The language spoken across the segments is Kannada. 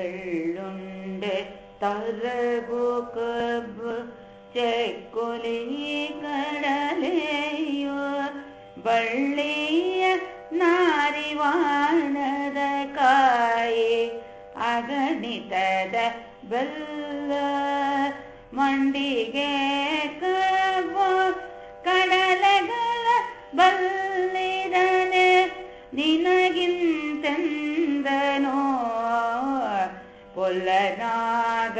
ಎಳ್ಳುಂಡೆ ತರಗು ಕಬ್ಬು ಚೆಕ್ಕುಲಿ ಕಡಲೆಯೋ ಬಳ್ಳಿಯ ನಾರಿವಾಣದ ಕಾಯಿ ಅಗಣಿತದ ಬೆಲ್ಲ ಮಂಡಿಗೆ ಕಬ್ಬು ಕಡಲೆಗಳ ಬಲ್ಲಿದನೆ ನಿನಗಿಂತೆಂದನೋ ಪುಲ್ಲನಾಗ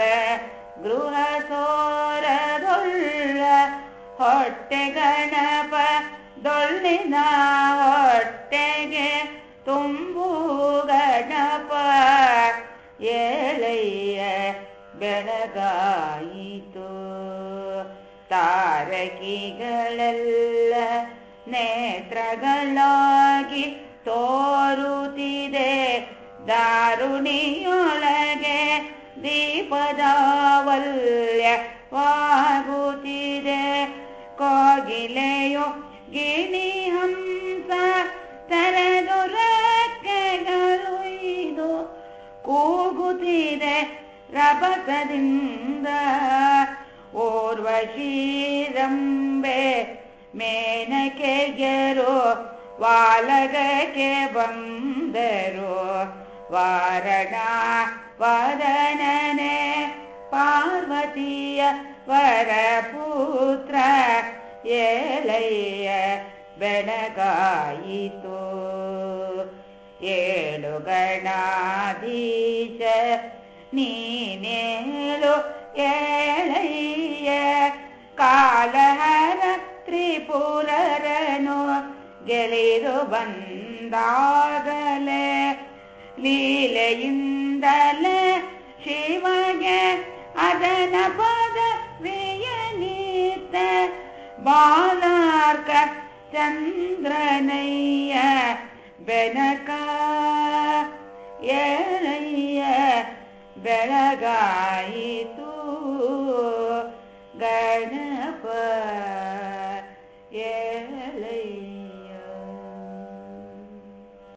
ಗೃಹ ಸೋರದೊಳ್ಳ ಹೊಟ್ಟೆ ಗಣಪ ದೊಳ್ಳಿನ ಹೊಟ್ಟೆಗೆ ತುಂಬು ಗಣಪ. ಏಳಯ್ಯ ಬೆಳಗಾಯಿತು. ತಾರಕಿಗಳೆಲ್ಲ ನೇತ್ರಗಳಾಗಿ ತೋರುತ್ತಿದೆ. ದಾರುಣಿಯೊಳಗೆ ದೀಪದ ವಲ್ಯವಾಗುತ್ತಿದೆ ಕೋಗಿಲೆಯೋ ಗಿಣಿ ಹಂಸ ತೆರೆದು ರೆಕ್ಕೆಗಳುಯ್ದು ಕೂಗುತ್ತಿದೆ ರಭಸದಿಂದ. ಓರ್ವಶೀರಂಬೆ ಮೇನಕೆಗೆರು ವಾಲಗಕ್ಕೆ ಬಂದರು. ವಾರಣ ವದನನೆ ಪಾರ್ವತಿಯ ವರಪುತ್ರ ಏಳಯ್ಯ ಬೆಳಗಾಯಿತು ಏಳು ಗಣಾಧೀಶ ನೀನೇಳು ಏಳಯ್ಯ ಕಾಲಹರ ತ್ರಿಪುರರನು ಗೆಲಿದು ಬಂದಾಗಲೇ ಲೀಲೆಯಿಂದಲೇ ಶಿವಗೆ ಅದನ लयल ಬಾಲಾರ್ಕ ಚಂದ್ರನಯ್ಯ ಬೆನಕ ಏನಯ್ಯ ಬೆಳಗಾಯಿತು ಗಣಪ गणप